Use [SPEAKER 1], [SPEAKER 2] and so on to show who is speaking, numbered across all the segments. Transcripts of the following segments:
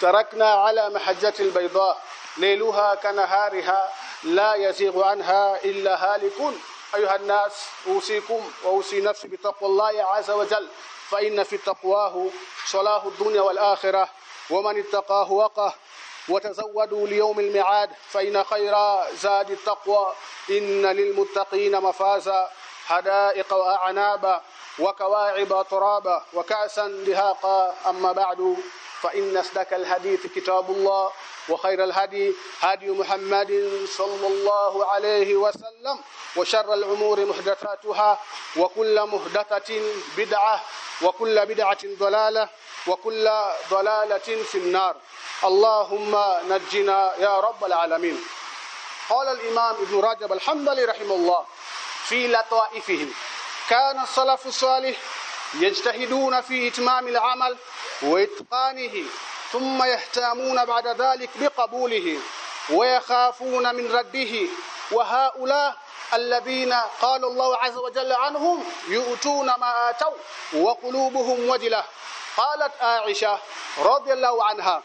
[SPEAKER 1] تركنا على محجة البيضاء ليلها كنهارها لا يزيغ عنها إلا هالكون. أيها الناس أوصيكم وأوصي نفسي بتقوى الله عز وجل. فإن في تقواه صلاح الدنيا والآخرة ومن اتقاه وقه. وتزودوا ليوم الميعاد فإن خير زاد التقوى. إن للمتقين مفازا حدائق وأعنابا وكواعب ترابا وكأسا دهاقا أما بعد فإن أصدق الحديث كتاب الله وخير الهدي هدي محمد صلى الله عليه وسلم وشر الأمور محدثاتها وكل محدثة بدعة وكل بدعة ضلالة وكل ضلالة في النار. اللهم نجنا يا رب العالمين. قال الإمام ابن رجب الحنبلي رحمه الله في لطائفهم كان السلف الصالح يجتهدون في إتمام العمل وإتقانه ثم يهتمون بعد ذلك بقبوله ويخافون من رده وهؤلاء الذين قال الله عز وجل عنهم يؤتون ما آتوا وقلوبهم وجلة. قالت عائشة رضي الله عنها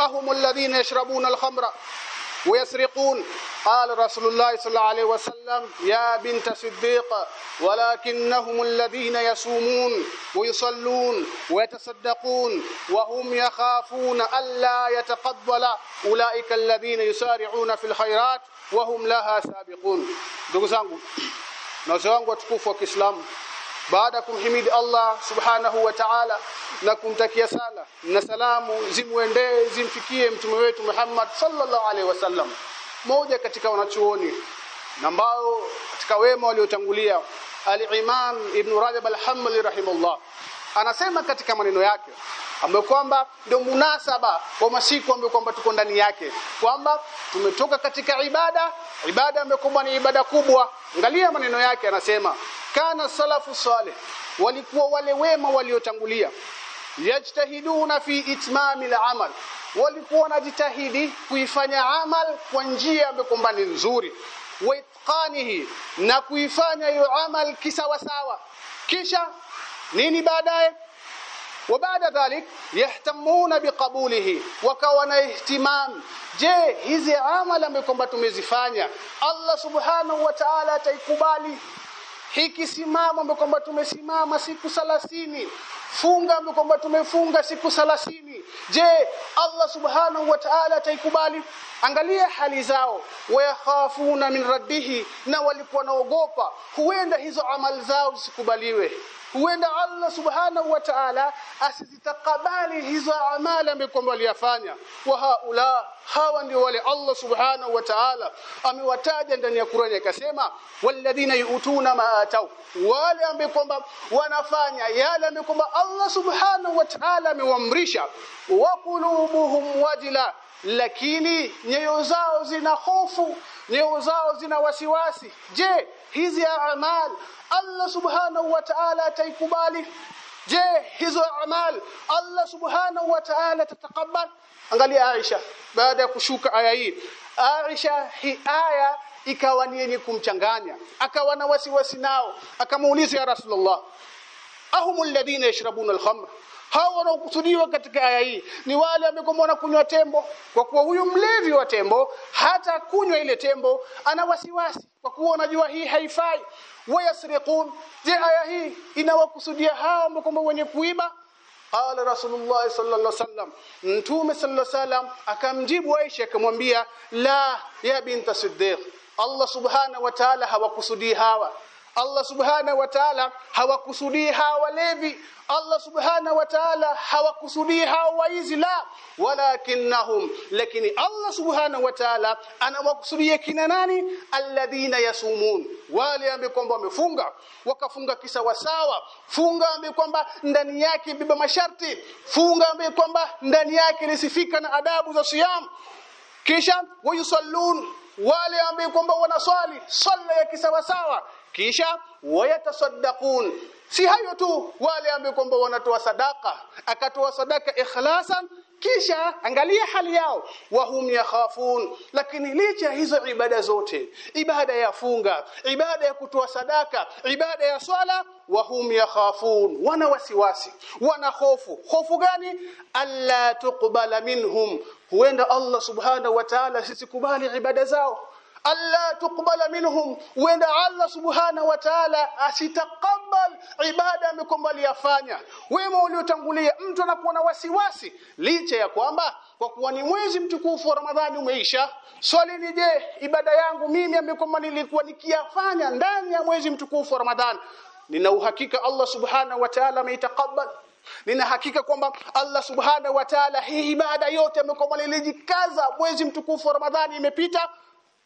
[SPEAKER 1] أهم الذين يشربون الخمر ويسرقون. قال رسول الله صلى الله عليه وسلم يا بنت صديق ولكنهم الذين يصومون ويصلون ويتصدقون وهم يخافون ألا يتقبل أولئك الذين يسارعون في الخيرات وهم لها سابقون. ndugu zangu wazee wangu baada kumhimidi Allah subhanahu wa ta'ala na kumtakia sala na salamu zimwendee zimfikie mtume wetu Muhammad sallallahu alaihi wasallam moja katika wanachuoni na ambao katika wema waliotangulia al-Imam Ibn Rajab al-Hanbali rahimahullah. Anasema katika maneno yake ambayo kwamba ndio munasaba wa masiku ambayo kwamba tuko ndani yake. Kwamba tumetoka katika ibada ibada ambayo ni ibada kubwa. Angalia maneno yake anasema kana salafu salih walikuwa wale wema waliotangulia. Yajtahiduna fi itmami al-amal walikuwa wanajitahidi kuifanya amal kwa njia ambayo kwamba ni nzuri. Wa itqanihi na kuifanya hiyo amal kisawasawa. Kisha nini baadaye? Wa baada dhalik yahtamuna biqabulihi wakawa na ihtimam. Je hizi amala ambazo tumezifanya Allah subhanahu wa ta'ala ataikubali? Hiki simama ambapo kwamba tumesimama siku 30 funga ambapo kwamba tumefunga siku 30 je Allah subhanahu wa ta'ala ataikubali? Angalia hali zao. Wayakhafuna min rabbihi na walikuwa naogopa huenda hizo amali zao zisikubaliwe huenda Allah subhanahu wa ta'ala asizitakabali hizo amali ambazo waliyafanya wa haula hawa ndio wale Allah subhanahu wa ta'ala amewataja ndani ya Qur'ani akasema walladhina yu'tuna ma atau wale ambao kwamba wanafanya yale ambao kwamba Allah subhanahu wa ta'ala amewaamrisha. Wa qulubuhum wajila lakini nyoyo zao zina hofu nyoyo zao zina wasiwasi. Je hizi amal Allah subhanahu wa ta'ala ataikubali. Je hizo amal Allah subhanahu wa ta'ala tatakabbal angalia Aisha baada ya kushuka aya hii. Aisha hii aya ikawa ni yenye kumchanganya. Akawa na wasiwasi nao. Akamuuliza ya Rasulullah ahumul ladina yashrabuna al-khamr hao wanaokusudiwa katika aya hii ni wale ambao kunywa tembo. Kwa kuwa huyu mlevi wa tembo hata kunywa ile tembo ana wasiwasi kwa kuwa anajua hii haifai ويسرقون. دي آية انوقصديه هاو مكمبو وني كويبا قال رسول الله صلى الله عليه وسلم. نتومه صلى الله عليه وسلم. اكمجيب عائشه اكمبيه لا يا بنت الصديق الله سبحانه وتعالى هاوقصدي هاو Allah subhanahu wa ta'ala hawakusudii hawa Allah subhanahu wa ta'ala hawakusudii hawa waizi la walakinnahum. Lakini Allah subhanahu wa ta'ala anawakusudia kina nani? Alladhina yasumun. Wale ambao kwamba wamefunga wakafunga kisawasawa funga ambaye kwamba ndani yake biba masharti. Funga ambaye kwamba ndani yake lisifika na adabu za siyam. Kisha wayusallun wale ambao kwamba wanaswali swala ya kisawasawa kisha wayatasaddaqun. Si hayo tu wale ambao kwamba wanatoa sadaka. Akatoa sadaka ikhlasan kisha angalia hali yao. Wahum yakhafun. Lakini licha hizo ibada zote ibada ya funga ibada ya kutoa sadaka ibada ya swala wahum yakhafun. Wana wasiwasi wana hofu. Hofu gani? Alla tuqbala minhum. Huenda Allah subhanahu wa ta'ala sisikubali ibada zao alla tuqbala minhum wenda Allah subhanahu wa ta'ala asitakabal ibada amekwamba aliyafanya. Wema uliotangulia mtu anakuwa na wasiwasi licha ya kwamba kwa kuwa ni mwezi mtukufu wa Ramadhani umeisha. Swali ni je ibada yangu mimi amekomba nilikuwa nikiyafanya ndani ya mwezi mtukufu wa Ramadhani nina uhakika Allah subhanahu wa ta'ala ameitakabal nina hakika kwamba Allah subhanahu wa ta'ala hii ibada yote nilijikaza mwezi mtukufu wa Ramadhani imepita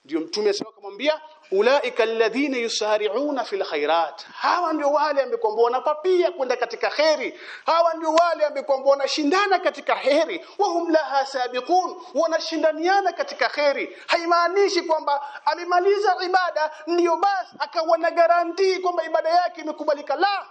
[SPEAKER 1] ndio mtume sasa akamwambia ulaika alladhina yusari'una fil khairat. Hawa ndio wale ambao wanapapia kwenda katika kheri. Hawa ndio wale ambao wanashindana katika heri wahum laha sabiqun wanashindaniana katika kheri. Haimaanishi kwamba amemaliza ibada ndio basi akawa na garantii kwamba ibada yake imekubalika. La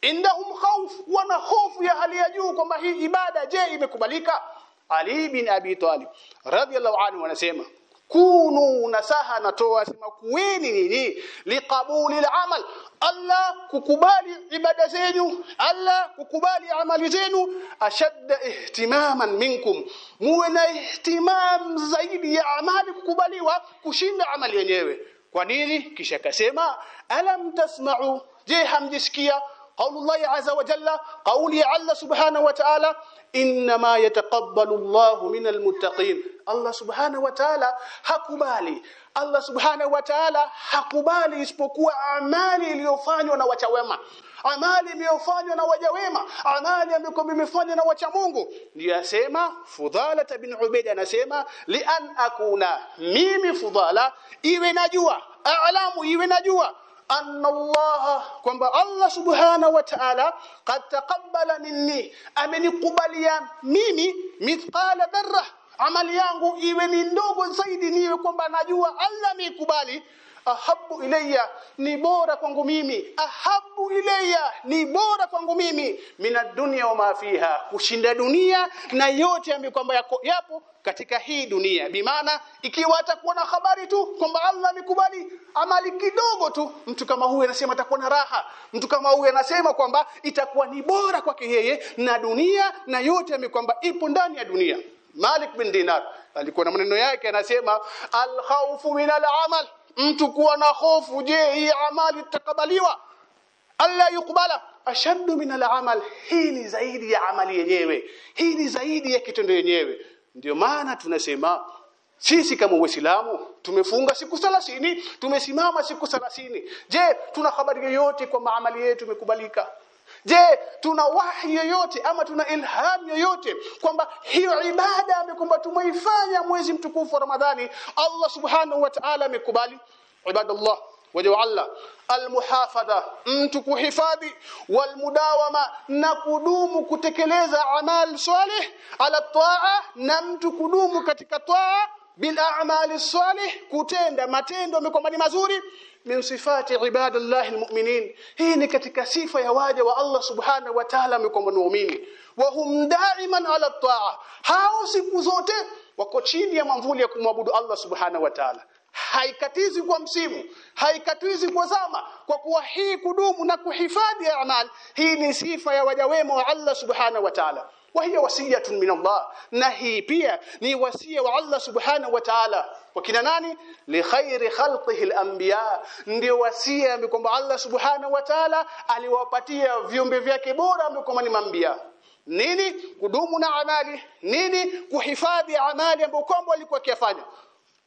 [SPEAKER 1] indahum khawf wana hofu ya hali ya juu kwamba hii ibada je imekubalika? Ali bin abi talib radiyallahu anhu anasema kunu nasaha natoa sema kuweni nini liqabuli al-amal Allah kukubali ibada zenu Allah kukubali amali zenu ashadda ihtimaman minkum muwe na ihtimam zaidi ya amali kukubaliwa kushinda amali yenyewe kwa nini kisha kasema alam tasma'u je hamjisikia qaulullahi azza wa jalla qauli alla subhanahu wa ta'ala inma yataqabbalu Allahu minal muttaqin. Allah subhanahu wa ta'ala hakubali. Allah subhanahu wa hakubali isipokuwa amali iliyofanywa na wacha wema. Amali iliyofanywa na waja wema. Amali ambayo na wacha Mungu. Ndiye asema Fudhala bin Ubaid anasema li an akuna mimi Fudhala iwe najua alamu iwe najua anna Allah kwamba Allah subhanahu wa ta'ala qad taqabbala minni amenikubalia mimi mithqala dharra amali yangu iwe ni ndogo zaidi niwe kwamba najua Allah amekubali ahabu ilayya ni bora kwangu mimi. Ahabu ilayya ni bora kwangu mimi. Mina dunia wa mafiha kushinda dunia na yote ambayo kwamba yako yapo katika hii dunia. Bimaana ikiwa atakuwa na habari tu kwamba Allah amekubali amali kidogo tu mtu kama huyu anasema atakuwa na raha. Mtu kama huyu anasema kwamba itakuwa ni bora kwake yeye na dunia na yote ambayo kwamba ipo ndani ya dunia. Malik bin Dinar alikuwa na maneno yake anasema al-khawfu min al-amal mtu kuwa na hofu je hii amali itakubaliwa alla yukubala ashaddu min alamal. Hii ni zaidi ya amali yenyewe. Hii ni zaidi ya kitendo yenyewe. Ndio maana tunasema sisi kama waislamu tumefunga siku 30 tumesimama siku 30 je tuna habari yoyote kwa maamali yetu imekubalika Je, tuna wahi yoyote ama tuna ilham yoyote kwamba hiyo ibada amekwamba tumeifanya mwezi mtukufu wa Ramadhani? Allah Subhanahu wa Ta'ala amekubali. Ibadallah wajawalla almuhafadha mtu kuhifadhi. Walmudawama na kudumu kutekeleza amal salih ala taa na mtu kudumu katika taa bil a'mali salih kutenda matendo ni mazuri min sifati ibadillahi almu'minin. Hii ni katika sifa ya waja wa Allah subhanahu wa ta'ala amekwamba muumini wa hum da'iman ala taa hao siku zote wako chini ya mamvuli ya kumwabudu Allah subhanahu wa ta'ala. Haikatizi kwa msimu haikatizi kwa zama kwa kuwa hii kudumu na kuhifadhi amal hii ni sifa ya waja wema wa Allah subhanahu wa ta'ala wa hiya wasiyatun min Allah na hii pia ni wasia wa Allah subhanahu wa ta'ala. Wakina nani? Li ndio wasia kwamba Allah subhanahu wa ta'ala aliwapatia viumbe vyake bora kwamba ni mambia nini? Kudumu na amali. Nini? Kuhifadhi amali ambayo kombo alikuwa kiafanya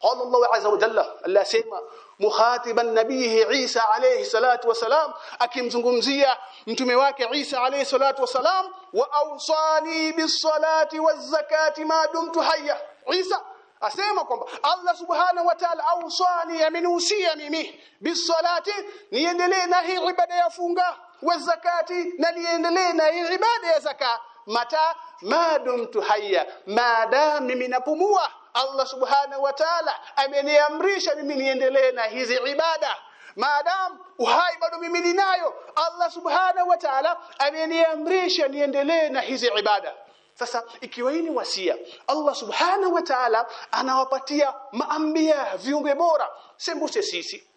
[SPEAKER 1] qala Allah azza wa jalla Allah sema mukhatiban nabihi Isa alayhi salatu wasalam akimzungumzia mtume wake Isa alayhi salatu wasalam wa awsani bis-salati waz-zakati ma dumtu hayya. Isa asema kwamba Allah subhanahu wa ta'ala awsani amenihusia mimi bis-salati niendelee na hii ibada ya funga waz-zakati na niendelee na hii ibada ya zaka. Mata madum tuhayya maadam mimi napumua. Allah subhanahu wa ta'ala ameniamrisha mimi niendelee na hizi ibada. Maadam uhai bado mimi ninayo. Allah subhanahu wa ta'ala ameniamrisha niendelee na hizi ibada. Sasa ikiwa hii ni wasia Allah subhanahu wa ta'ala anawapatia maambia viumbe bora. Sembuse sisi.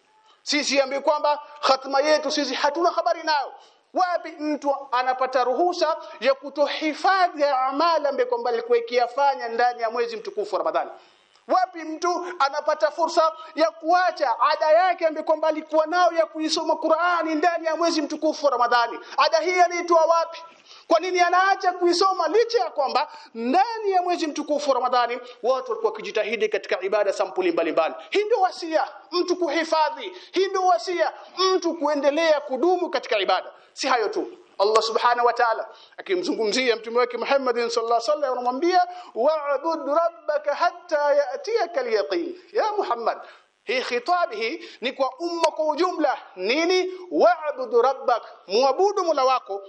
[SPEAKER 1] Sisi ambi kwamba hatima yetu sisi hatuna habari nayo wapi mtu anapata ruhusa ya kutohifadhi amali ambayo kwamba alikuwa ikiyafanya ndani ya mwezi mtukufu wa Ramadhani? Wapi mtu anapata fursa ya kuacha ada yake ambayo kwamba alikuwa nayo ya kuisoma Qur'ani ndani ya mwezi mtukufu wa Ramadhani? Ada hii inaitwa wapi kwa nini anaacha kuisoma? Licha ya kwamba ndani ya mwezi mtukufu Ramadhani watu walikuwa wakijitahidi katika ibada sampuli mbalimbali. Hii ndio wasia mtu kuhifadhi. Hii ndio wasia mtu kuendelea kudumu katika ibada. Si hayo tu. Allah subhanahu wa ta'ala akimzungumzia mtume wake Muhammad sallallahu alaihi wasallam anamwambia wa'bud rabbaka hatta ya'tiyaka al-yaqin. Ya Muhammad hii khitabi hii ni kwa umma kwa ujumla. Nini? Wa'bud rabbak muabudu mola wako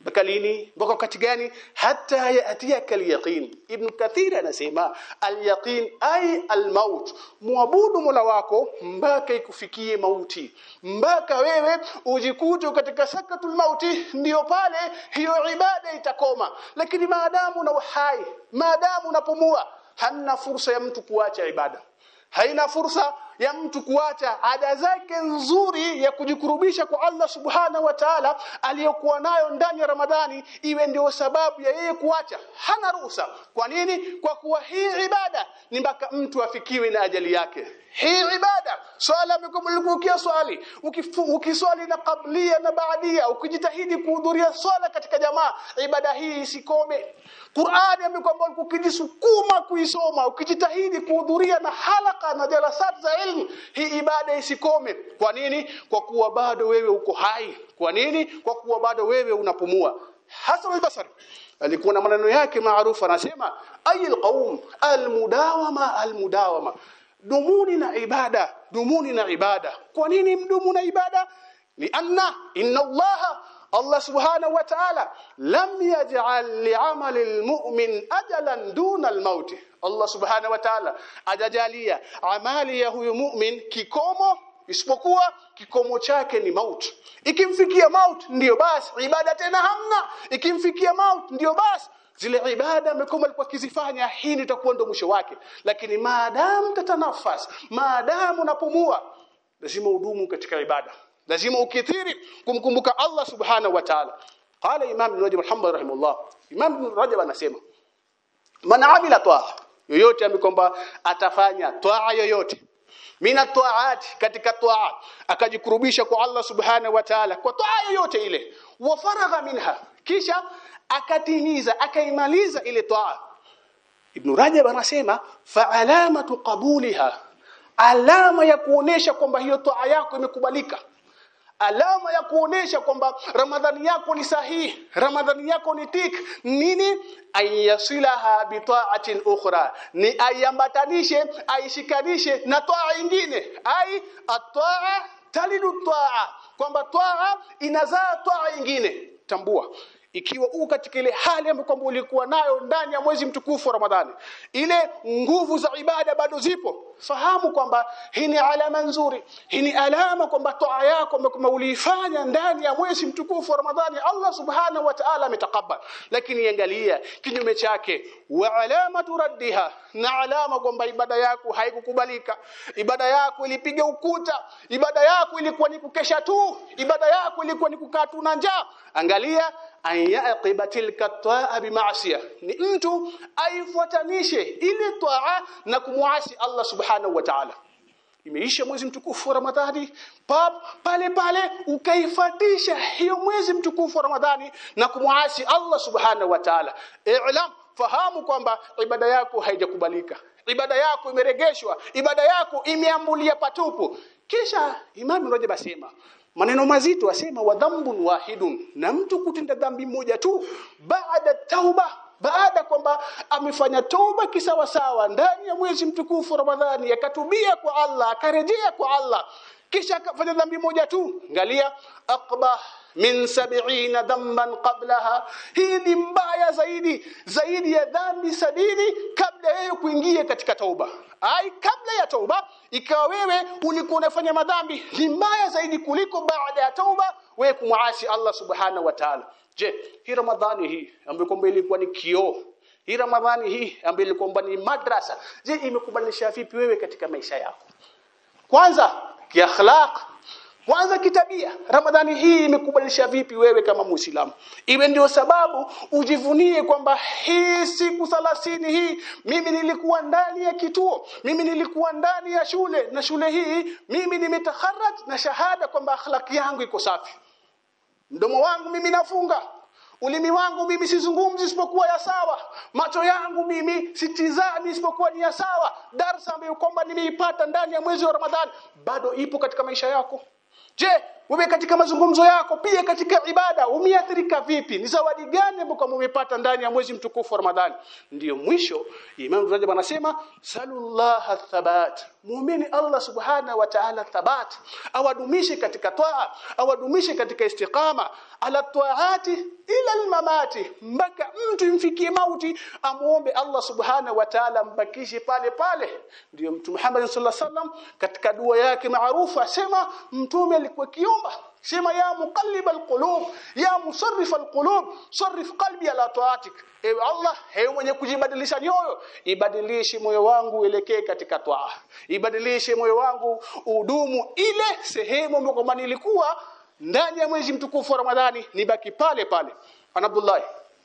[SPEAKER 1] mpaka lini? Mpaka wakati gani? Hata yaatiyaka alyaqin. Ibn kathir anasema alyaqin ay almaut muabudu mola wako mpaka ikufikie mauti. Mpaka wewe ujikute katika sakatul mauti ndio pale hiyo ibada itakoma. Lakini maadamu na uhai maadamu unapumua hamna fursa ya mtu kuacha ibada haina fursa ya mtu kuacha ada zake nzuri ya kujikurubisha kwa Allah subhana wa ta'ala aliyokuwa nayo ndani ya Ramadhani iwe ndio sababu ya yeye kuacha. Hana ruhusa. Kwa nini? Kwa kuwa hii ibada ni mpaka mtu afikiwe na ajali yake hii ibada. Swala amekumulikukia swali. Ukiswali na kablia na baadia ukijitahidi kuhudhuria swala katika jamaa ibada hii isikome. Qur'ani amekwamba ukijisukuma kuisoma. Ukijitahidi kuhudhuria na halaka na jalasat za ilmu hii ibada isikome. Kwa nini? Kwa kuwa bado wewe uko hai. Kwa nini? Kwa kuwa bado wewe unapumua. Hasan al-Basri alikuwa na maneno yake maarufu anasema ayil qaum almudawama almudawama dumuni na ibada dumuni na ibada. Kwa nini mdumu na ibada? Lianna inna allaha Allah subhanahu wa ta'ala lam yaj'al li'amali almu'min ajalan duna almaut Allah subhanahu wa ta'ala ajajalia amali ya huyu mu'min kikomo isipokuwa kikomo chake ni maut. Ikimfikia maut ndiyo basi ibada tena hamna. Ikimfikia maut ndiyo basi zile ibada amekoma alikuwa akizifanya hii nitakuwa ndo mwisho wake. Lakini maadamu tatanafas maadamu unapumua lazima udumu katika ibada. Lazima ukithiri kumkumbuka Allah subhanahu wa ta'ala. Qala imam ibn rajab alhamdulillah rahimahullah. Imam ibn rajab anasema man amila ta'a yoyote amekomba atafanya ta'a yoyote. Mina taati katika taa akajikurubisha kwa Allah subhanahu wa ta'ala kwa taa yoyote ile. Wa faragha minha kisha akatimiza akaimaliza ile taa. Ibn Rajab anasema fa alamatu qabuliha. Alama ya kuonesha kwamba hiyo toa yako imekubalika. Alama ya kuonesha kwamba ramadhani yako ni sahihi ramadhani yako ni tik nini? Ayasilaha bita'atin ukhra. Ni ayambatanishe aishikanishe na toa nyingine ai at-ta'a talidu ta'a. Kwamba toa inazaa toa nyingine tambua ikiwa u katika ile hali ambayo kwamba ulikuwa nayo ndani ya mwezi mtukufu wa Ramadhani. Ile nguvu za ibada bado zipo. Fahamu kwamba hii ni alama nzuri. Hii ni alama kwamba toa yako kwamba uliifanya ndani ya mwezi mtukufu wa Ramadhani Allah subhanahu wa ta'ala ametakabbal lakini angalia kinyume chake. Wa alama turaddiha na alama kwamba ibada yako haikukubalika. Ibada yako ilipiga ukuta. Ibada yako ilikuwa ni kukesha tu. Ibada yako ilikuwa ni kukaa tu na njaa angalia anyaqiba tilka taa bimaasiya ni mtu aifuatanishe ile taa na kumuasi Allah subhanahu wa ta'ala. Imeisha mwezi mtukufu wa Ramadhani pap pale pale ukaifatisha hiyo mwezi mtukufu wa Ramadhani na kumuasi Allah subhanahu wa ta'ala. I'lam fahamu kwamba ibada yako haijakubalika. Ibada yako imeregeshwa ibada yako imeambulia patupu. Kisha Imam Rajab asema maneno mazito asema wa dhambun wahidun. Na mtu kutenda dhambi moja tu baada tauba baada kwamba amefanya toba kisawa sawa ndani ya mwezi mtukufu Ramadhani akatubia kwa Allah akarejea kwa Allah kisha akafanya dhambi moja tu. Angalia aqba min sab'ina dhanban qablaha. Hii ni mbaya zaidi zaidi ya dhambi sabini kabla yeye kuingia katika tauba. Ai kabla ya tauba ikawa wewe ulikuwa unafanya madhambi ni mbaya zaidi kuliko baada ya tauba wewe kumwasi Allah subhanahu wa ta'ala. Je hii ramadhani hii ambayo kwamba ilikuwa ni kioo hii ramadhani hii ambayo ilikuwa ni madrasa je imekubadilisha vipi wewe katika maisha yako? Kwanza kiakhlaq kwanza kitabia. Ramadhani hii imekubadilisha vipi wewe kama muislamu? Iwe ndio sababu ujivunie kwamba hii siku 30 hii mimi nilikuwa ndani ya kituo mimi nilikuwa ndani ya shule na shule hii mimi nimetaharaj na shahada kwamba akhlaki yangu iko safi. Mdomo wangu mimi nafunga. Ulimi wangu mimi sizungumzi isipokuwa ya sawa. Macho yangu mimi sitizani isipokuwa ni ya sawa. Darsa ambayo kwamba nimeipata ndani ya mwezi wa Ramadhani bado ipo katika maisha yako je wewe katika mazungumzo yako pia katika ibada umeathirika vipi? Ni zawadi gani ambayo umepata ndani ya mwezi mtukufu wa Ramadhani? Ndiyo mwisho Imam Rajab anasema sallallahu thabat. Muumini Allah subhanahu wa ta'ala thabat. Awadumishe katika toa awadumishe katika istiqama. Ala taati ila almamati. Mpaka mtu imfikie mauti amuombe Allah subhanahu wa ta'ala mbakishe pale pale. Ndiyo mtu Muhammad sallallahu alaihi wasallam katika dua yake maarufu asema mtume alikuwa kiomba sema ya muqallib alqulub ya musarrif alqulub sarrif qalbi ala taatik. Ewe Allah ewe mwenye kujibadilisha nyoyo ibadilishe moyo wangu uelekee katika toa ibadilishe moyo wangu udumu ile sehemu ambayo nilikuwa ndani ya mwezi mtukufu wa Ramadhani nibaki pale pale. An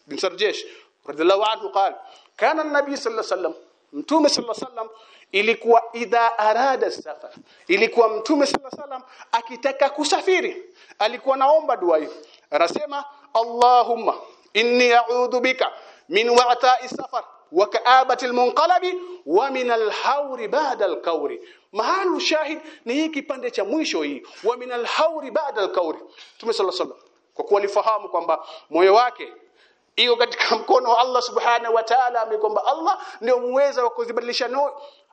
[SPEAKER 1] bin Sarjesh radhiallahu anhu qala kana an-nabi sallallahu alayhi wasallam mtume sallallahu alaihi wasallam ilikuwa idha arada safar. Ilikuwa mtume sallallahu alaihi wasallam akitaka kusafiri. Alikuwa naomba dua hii anasema Allahumma inni a'udhu bika min wa'ta'i safar wa ka'abati almunqalabi wa min al-hawri ba'da al-kawri mahalu shahid ni hii kipande cha mwisho hii. Wa min al-hawri ba'da al-kawri Mtume sallallahu alaihi wasallam kwa kuwa alifahamu kwamba moyo wake iko katika mkono wa Allah subhanahu wa ta'ala amekwamba Allah ndio muweza wa kuzibadilisha no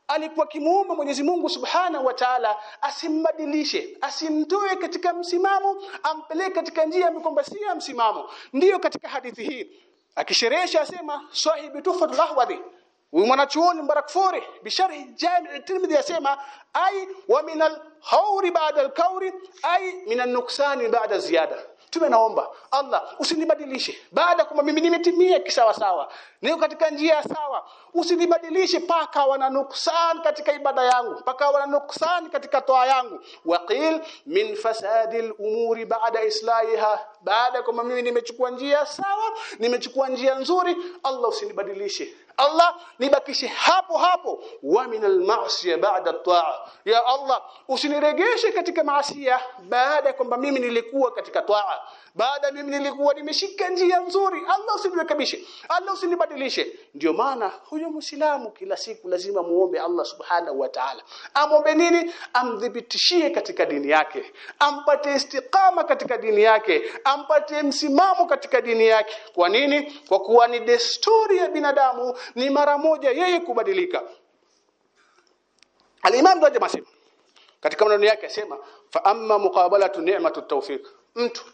[SPEAKER 1] alikuwa kimuomba Mwenyezi Mungu Subhanahu wa Ta'ala asimbadilishe asimtoe katika msimamo ampeleke katika njia amekwamba si ya msimamo. Ndiyo katika hadithi hii. Akisherehesha asema sahibi tufatu lahwadi huyu mwanachuoni Mbarakfuri bisharhi Jami' Tirmidhi asema ai wa min al-hawri ba'da al-kawri ai min an-nuksani ba'da ziyada tumenaomba Allah usinibadilishe. Baada kwamba mimi nimetimia kisawa sawa niko katika njia sawa usinibadilishe paka wana nuksan katika ibada yangu paka wana nuksan katika toa yangu. Waqil min fasadil umuri baada islahiha. Baada kwamba mimi nimechukua njia sawa nimechukua njia nzuri Allah usinibadilishe Allah nibakishe hapo hapo wa min al-ma'siyah ba'da at-ta'a. Ya Allah usiniregeshe katika maasiya baada kwamba mimi nilikuwa katika ta'a. Baada mimi nilikuwa nimeshika njia nzuri Allah usinirekebishe Allah usinibadilishe. Ndio maana huyo muislamu kila siku lazima muombe Allah subhanahu wa ta'ala. Amombe nini? Amdhibitishie katika dini yake. Ampate istiqama katika dini yake. Ampate msimamo katika dini yake. Kwa nini? Kwa kuwa ni desturi ya binadamu ni mara moja yeye kubadilika. Al-Imam asema katika maneno yake asema fa amma muqabalatu ni'matu tawfiq. Mtu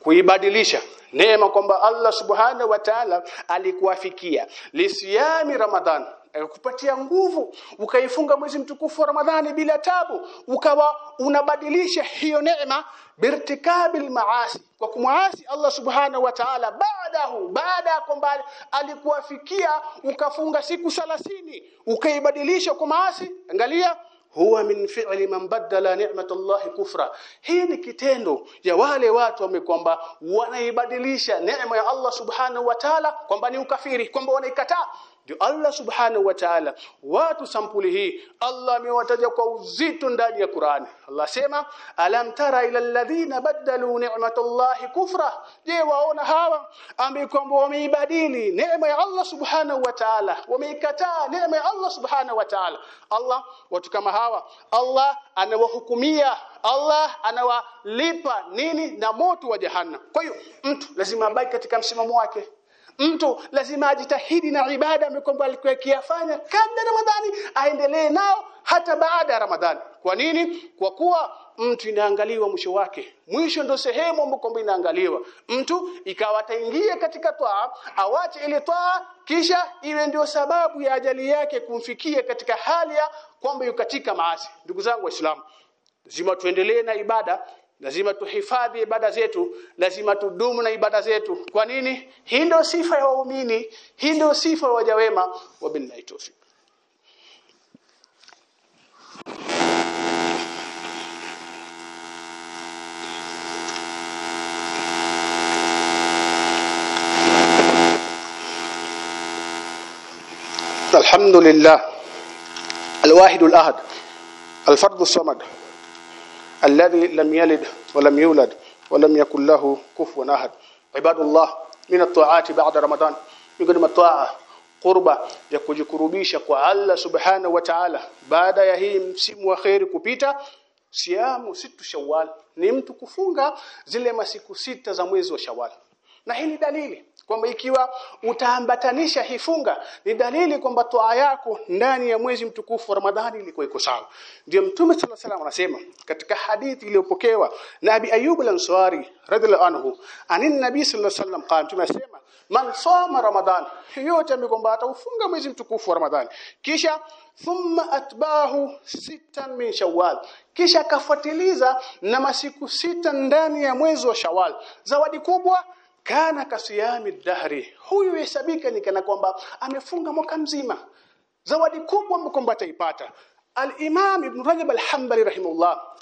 [SPEAKER 1] kuibadilisha neema kwamba Allah subhanahu wa ta'ala alikuwafikia lisiyami ramadhan kupatia nguvu ukaifunga mwezi mtukufu wa Ramadhani bila tabu ukawa unabadilisha hiyo neema birtikabil maasi kwa kumwasi Allah subhanahu wa ta'ala. Baadahu baada kwamba alikuwafikia ukafunga siku 30 ukaibadilisha kwa maasi. Angalia huwa min fi'li man badala ni'matallahi kufra. Hii ni kitendo ya wale watu wamekwamba wanaibadilisha neema ya Allah subhanahu wa ta'ala kwamba ni ukafiri kwamba wanaikataa ndio Allah subhanahu wa ta'ala watu sampuli hii Allah amewataja kwa uzito ndani ya Qur'ani Allah sema alam tara ila alladhina badalu ni'matallahi kufra? Je waona hawa ambao kwamba wameibadili neema ya Allah subhanahu wa ta'ala wameikataa neema ya Allah subhanahu wa ta'ala. Allah watu kama hawa Allah anawahukumia Allah anawalipa nini na moto wa jahannam. Kwa hiyo mtu lazima abaki katika msimamo wake mtu lazima ajitahidi na ibada amekwamba alikuwa kabla Ramadhani aendelee nao hata baada ya Ramadhani. Kwa nini? Kwa kuwa mtu inaangaliwa mwisho wake. Mwisho ndo sehemu kwamba inaangaliwa. Mtu ikawa ataingia katika twaa awache ile twaa kisha iwe ndio sababu ya ajali yake kumfikia katika hali ya kwamba katika maasi. Ndugu zangu waislamu lazima tuendelee na ibada lazima tuhifadhi ibada zetu lazima tudumu na ibada zetu kwa nini hii ndio sifa ya waumini hii ndio sifa ya waja wema wa billahi tawfiq الحمد لله الواحد الأحد الفرد الصمد alladhi lam yalid wa lam yulad wa lam yakul lahu kufuwan ahad. Ibadullah min at-ta'ati ba'da ramadan. Miongoni mwa taa qurba ya kujikurubisha kwa Allah subhanahu wa ta'ala. Baada ya hii msimu wa khairi kupita siamu situ shawal ni mtu kufunga zile masiku sita za mwezi wa shawwal. Na hii dalili kwamba ikiwa utaambatanisha hifunga ni dalili kwamba toa yako ndani ya mwezi mtukufu wa Ramadhani ilikuwa iko sawa. Ndio mtume sallallahu alaihi wasallam anasema katika hadithi iliyopokewa na Abi Ayyub al-Ansari radhiallahu anhu anin nabi sallallahu alaihi wasallam qala mtume asema man soma Ramadhan yote amekwamba ataufunga mwezi mtukufu wa Ramadhani. Kisha thumma atbahu sitan min shawwal kisha akafuatiliza na masiku sita ndani ya mwezi wa shawal zawadi kubwa kana kasiyami dahri. Huyu hesabika ni kana kwamba amefunga mwaka mzima. Zawadi kubwa kwamba ataipata. al-Imam Ibn Rajab al-Hanbali rahimahullah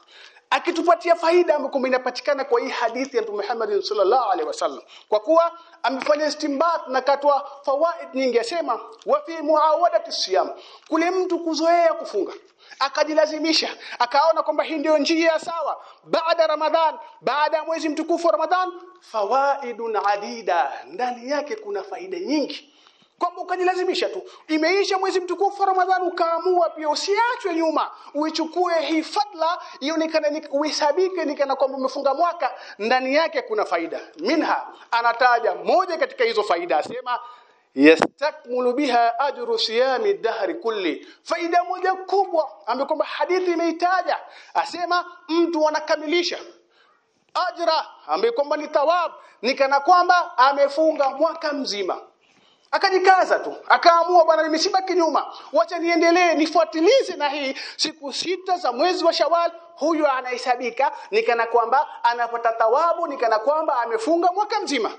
[SPEAKER 1] akitupatia faida ambayo inapatikana kwa hii hadithi ya Mtume Muhammad sallallahu alaihi wasallam. Kwa kuwa amefanya istimbat na katwa fawaid nyingi asema wa fi muawadati siyam. Kule mtu kuzoea kufunga akajilazimisha akaona kwamba hii ndio njia sawa. Baada ramadhan baada ya mwezi mtukufu wa ramadhan fawaidun adida ndani yake kuna faida nyingi kwamba ukajilazimisha tu. Imeisha mwezi mtukufu Ramadhani ramadhan ukaamua pia usiachwe nyuma uichukue hii fadla ionekane uhesabike ni kana kwamba umefunga mwaka ndani yake kuna faida. Minha anataja moja katika hizo faida asema yastakmulu biha ajru siyami dahri kulli. Faida moja kubwa ambayo kwamba hadithi imeitaja asema mtu anakamilisha ajra ambayo kwamba ni thawab ni kana kwamba amefunga mwaka mzima akajikaza tu. Akaamua bwana nimesibaki nyuma. Wacha niendelee nifuatilize na hii. Siku sita za mwezi wa shawal huyu anahesabika nikana kwamba anapata thawabu nikana kwamba amefunga mwaka mzima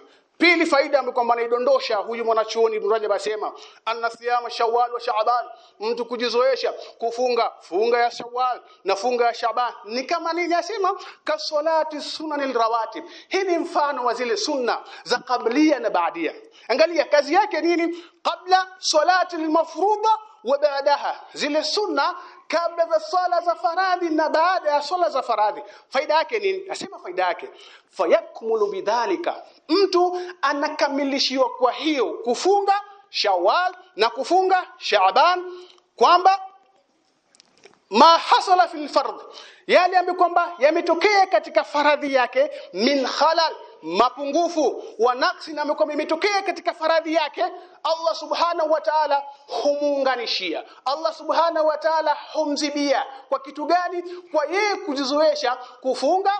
[SPEAKER 1] Pili faida ambayo kwamba anaidondosha huyu mwanachuoni Ibn Rajab asema anna siyama Shawwal wa Shaaban mtu kujizoesha kufunga funga ya Shawwal na funga ya Shaaban ni kama nini asema? Kasolati sunan rawatib hii ni mfano wa zile sunna za kablia na baadia. Angalia kazi yake nini? Kabla salati almafruḍa wa baadaha. Zile sunna kabla za sala za faradhi na baada ya sala za faradhi. Faida yake ni nasema faida yake. Fayakmulu bidhalika. Mtu anakamilishiwa kwa hiyo kufunga shawal na kufunga shaaban kwamba ma hasala fil fard. Yale ambayo kwamba yametokea katika faradhi yake min khalal mapungufu wa naksi na amekuwa imetokea katika faradhi yake Allah subhanahu wa ta'ala humuunganishia. Allah subhanahu wa ta'ala humzibia. Kwa kitu gani? Kwa yeye kujizoesha kufunga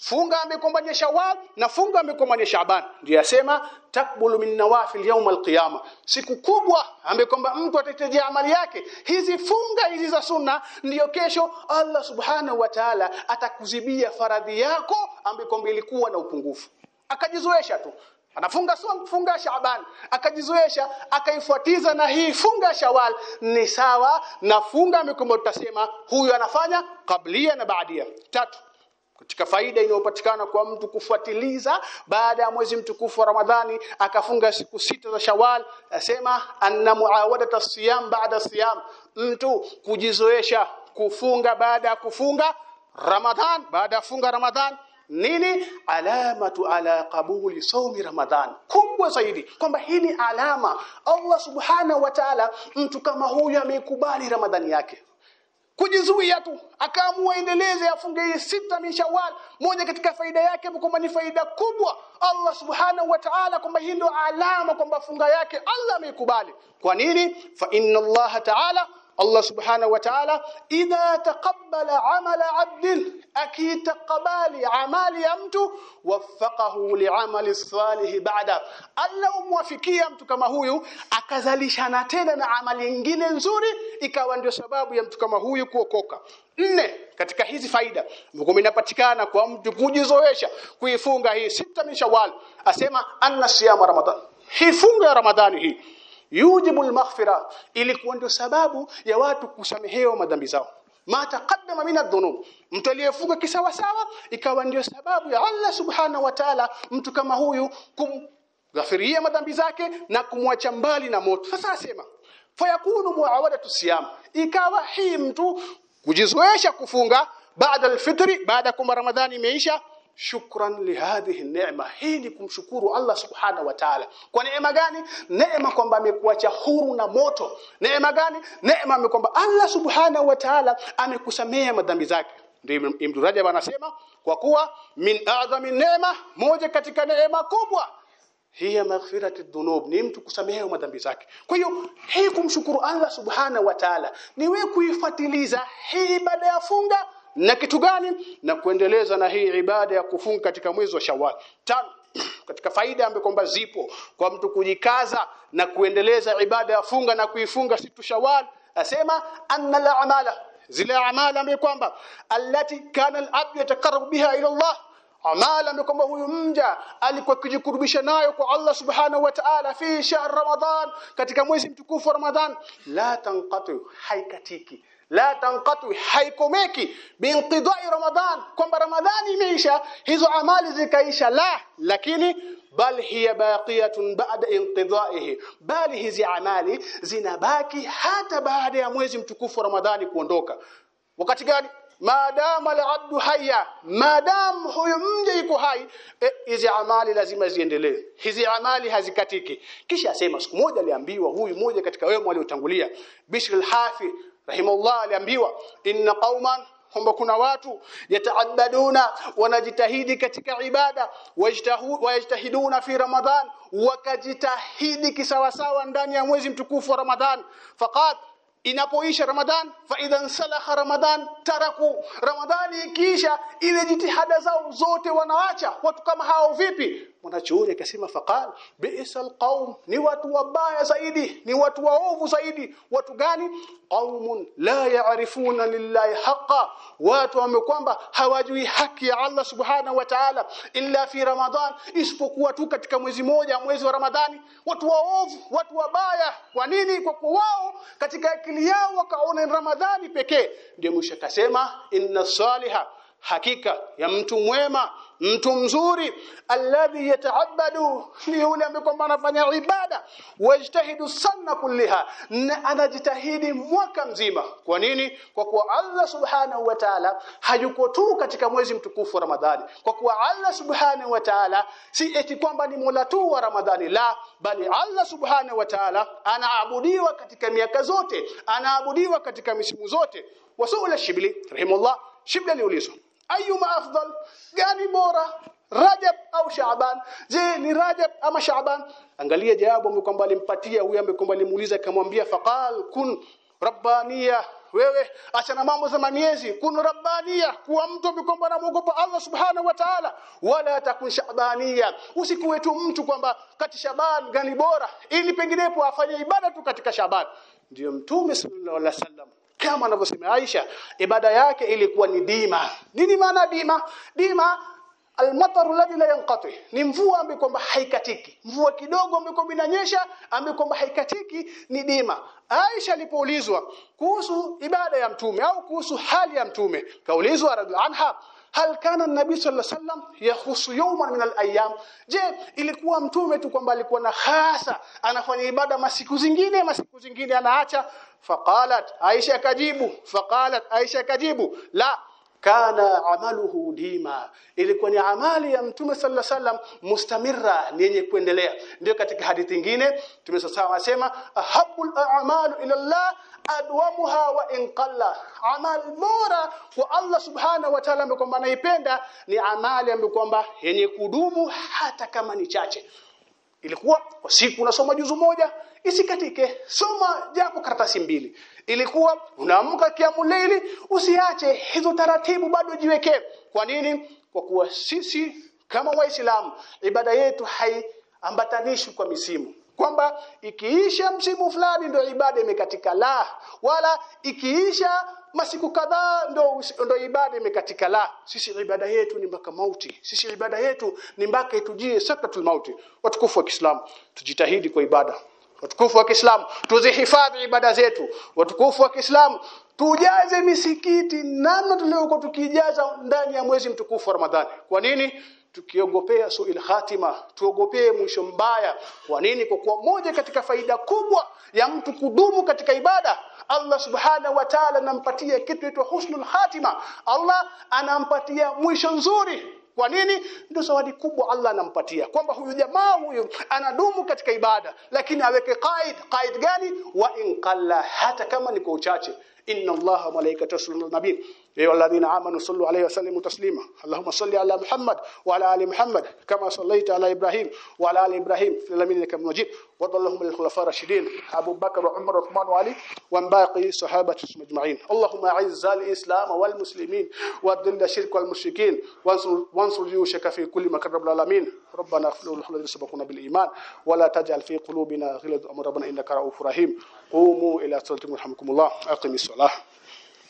[SPEAKER 1] funga amekombania Shawwal na funga amekombania Shaaban ndio yasema takbulu min nawafil yawm alqiyama siku kubwa amekomba mtu atetejea amali yake. Hizi funga hizi za sunna ndiyo kesho Allah subhanahu wa ta'ala atakuzibia faradhi yako ambayo ilikuwa na upungufu. Akajizoesha tu. Anafunga funga Shaaban. Akajizoesha akaifuatiza na hii funga Shawwal. Ni sawa na funga amekomba tutasema huyu anafanya kablia na baadia. Tatu katika faida inayopatikana kwa mtu kufuatiliza baada ya mwezi mtukufu wa Ramadhani akafunga siku sita za Shawwal asema anna muawadata siyam baada siyam. Mtu kujizoesha kufunga baada ya kufunga Ramadhan baada ya funga Ramadhan nini? Alamatu ala qabuli saumi ramadhan. Kubwa zaidi kwamba hii ni alama. Allah subhanahu wa ta'ala mtu kama huyu ameikubali ramadhani yake kujizuia tu akaamua endeleze afunge hii sita min shawwal moja katika faida yake kwamba ni faida kubwa. Allah subhanahu wa ta'ala kwamba hii ndio alama kwamba funga yake Allah ameikubali. Kwa nini? Fa inna Allah ta'ala Allah subhanahu wa ta'ala idha taqabbala amala 'abdin akitakabali amali ya mtu waffaqahu li'amali salih ba'da Allah umwafikia mtu kama huyu akazalishana tena na amali nyingine nzuri ikawa ndio sababu ya mtu kama huyu kuokoka. Nne katika hizi faida mgumu inapatikana kwa mtu kujizoesha kuifunga hii sita min shawwal. Asema anna siyama ramadan. Hii funga ya ramadhani hii yujibu almaghfira. Ilikuwa ndio sababu ya watu kusamehewa madhambi zao. Ma taqaddama min adh-dhunub mtu aliyefunga kisawa sawa ikawa ndio sababu ya Allah subhanahu wa ta'ala mtu kama huyu kumghafiria madhambi zake na kumwacha mbali na moto. Sasa asema fayakunu muawadatu siyam. Ikawa hii mtu kujizoesha kufunga baada alfitri baada kwa ramadhani imeisha shukran lihadhihi neema hii ni kumshukuru Allah subhana wa ta'ala. Kwa neema gani? Neema kwamba amekuacha huru na moto. Neema gani? Neema kwamba Allah subhana wa ta'ala amekusamea madhambi zake. Ndio Ibn Rajab anasema kwa kuwa min a'zami neema moja katika neema kubwa hiya maghfirati dhunub. Ni mtu kusamehewa madhambi zake. Kwa hiyo hii kumshukuru Allah subhana wa ta'ala ni wewe kuifuatiliza. Hii baada ya funga na kitu gani? Na kuendeleza na hii ibada ya kufunga katika mwezi wa Shawwal. Tano katika faida ambayo kwamba zipo kwa mtu kujikaza na kuendeleza ibada ya funga na kuifunga situ Shawwal asema anna la amala zile amala ambayo kwamba allati kana al-abd yataqarrabu biha ila Allah. Amala ambayo kwamba huyu mja alikuwa kujikurubisha nayo kwa Allah subhanahu wa ta'ala fi shahr ramadan katika mwezi mtukufu wa Ramadhan la tanqatu haikatiki la tanqatu haikomeki biinqidai ramadan kwamba ramadhani imeisha hizo amali zikaisha la. Lakini bal hiya baqiyatun ba'da inqidaihi bali hizi amali zinabaki hata baada ya mwezi mtukufu ramadhani kuondoka. Wakati gani? Maadamu al-abdu hayya. Maadamu huyu mja yuko hai. Hizi e, amali lazima ziendelee. Hizi amali hazikatiki. Kisha asema siku moja aliambiwa huyu mmoja katika wema waliotangulia Bishr al-Hafi rahimahullah aliambiwa inna qauman kwamba kuna watu yataabaduna wanajitahidi katika ibada wajtahiduna fi ramadhan wakajitahidi kisawasawa ndani ya mwezi mtukufu wa ramadhan faqat inapoisha ramadhan fa idhan salaha ramadhan taraku. Ramadhani ikiisha ile jitihada zao zote wanaacha. Watu kama hao vipi mwanachuoni akasema faqal bi'sal qaum ni watu wabaya zaidi ni watu waovu zaidi. Watu gani? Qaumun la ya'rifuna lillahi haqqa. Watu wamekwamba hawajui haki ya Allah subhanahu wa ta'ala illa fi ramadhan isipokuwa tu katika mwezi moja mwezi wa ramadhani. Watu waovu watu wabaya. Kwa nini? Kwa kuwa wao katika akili yao wakaona ramadhani pekee. Ndio mwisho akasema inna salihah hakika ya mtu mwema mtu mzuri alladhi yataabadu ni yule ambaye kwamba anafanya ibada wajtahidu sana kulliha na anajitahidi mwaka mzima. Kwa nini? Kwa kuwa Allah subhanahu wa ta'ala hayuko tu katika mwezi mtukufu wa Ramadhani. Kwa kuwa Allah subhanahu wa ta'ala si eti kwamba ni mola tu wa Ramadhani la bali Allah subhanahu wa ta'ala anaabudiwa katika miaka zote anaabudiwa katika misimu zote. Wasuula shibli rahimullah shibli aliulizwa ayuma afdal gani bora Rajab au Shaaban je ni Rajab ama Shaaban angalia jawabu amekwamba kwamba alimpatia huyu amekwamba alimuuliza akamwambia faqal kun rabbaniya wewe achana mambo za miezi kun rabbaniya kuwa mtu kwamba anamuogopa Allah subhanahu wa ta'ala wala takun shaabaniya usikuwe tu mtu kwamba kati Shaban gani bora ili penginepo afanye ibada tu katika Shaban ndio mtume sallallahu alaihi wasallam kama anavyosema Aisha ibada yake ilikuwa ni dima nini maana dima dima almataru alladhi la yanqati. Ni mvua ambayo kwamba haikatiki. Mvua kidogo ambayo kwamba inanyesha ambayo kwamba haikatiki ni dima Aisha alipoulizwa kuhusu ibada ya mtume au kuhusu hali ya mtume kaulizwa radhi anha hal kana nabii sallallahu alaihi wasallam yahusu yawman min al-ayyam? Je ilikuwa mtume tu kwamba alikuwa na hasa anafanya ibada masiku zingine masiku zingine anaacha? Faqalat aisha akajibu. Faqalat aisha akajibu la kana amaluhu dima ilikuwa ni amali ya mtume sallallahu alaihi wasallam mustamirra ni yenye kuendelea. Ndio katika hadithi nyingine mtume sallallahu anasema ahabul a'malu ila Allah adwamuha wa inqalla amal bora kwa Allah subhanahu wa ta'ala kwamba anaipenda ni amali ambayo kwamba yenye kudumu hata kama ni chache. Ilikuwa kwa siku unasoma juzu moja isikatike. Soma japo karatasi mbili ilikuwa unaamka kiamuleili usiache hizo taratibu bado jiwekee kwa nini? Kwa kuwa sisi kama waislamu ibada yetu haiambatanishwi kwa misimu. Kwamba ikiisha msimu fulani ndio ibada imekatika. La wala ikiisha masiku kadhaa ndo ndo ibada imekatika. La sisi ibada yetu ni mpaka mauti. Sisi ibada yetu ni mpaka itujie sakatul mauti. Watukufu wa Kiislamu tujitahidi kwa ibada watukufu wa Kiislamu tuzihifadhi ibada zetu. Watukufu wa Kiislamu tujaze misikiti namna tuliokuwa tukijaza ndani ya mwezi mtukufu wa Ramadhani. Kwa nini? Tukiogopea suil khatima tuogopee mwisho mbaya. Kwa nini? Kwa kuwa moja katika faida kubwa ya mtu kudumu katika ibada Allah subhanahu wa ta'ala anampatia kitu inaitwa husnul khatima. Allah anampatia mwisho nzuri kwa nini? Ndio zawadi kubwa Allah anampatia. Kwamba huyu jamaa huyu anadumu katika ibada lakini aweke qaid. Qaid gani? Wa inqalla, hata kama ni kwa uchache. Inna allaha malaikatahu yusalluna أيها الذين آمنوا صلوا عليه وسلموا تسليما. اللهم صل على محمد وعلى آل محمد كما صليت على إبراهيم وعلى آل إبراهيم في العالمين انك مجيد وارض اللهم للخلفاء الراشدين أبو بكر وعمر وعثمان وعلي وباقي الصحابه أجمعين. اللهم أعز الإسلام والمسلمين وأذل الشرك والمشركين وانصر جيوشك في كل مكان رب العالمين. ربنا اغفر لنا سبقونا بالإيمان ولا تجعل في قلوبنا غلا. ربنا إنك رؤوف رحيم. قوموا إلى صلاتكم رحمكم الله. أقم الصلاة.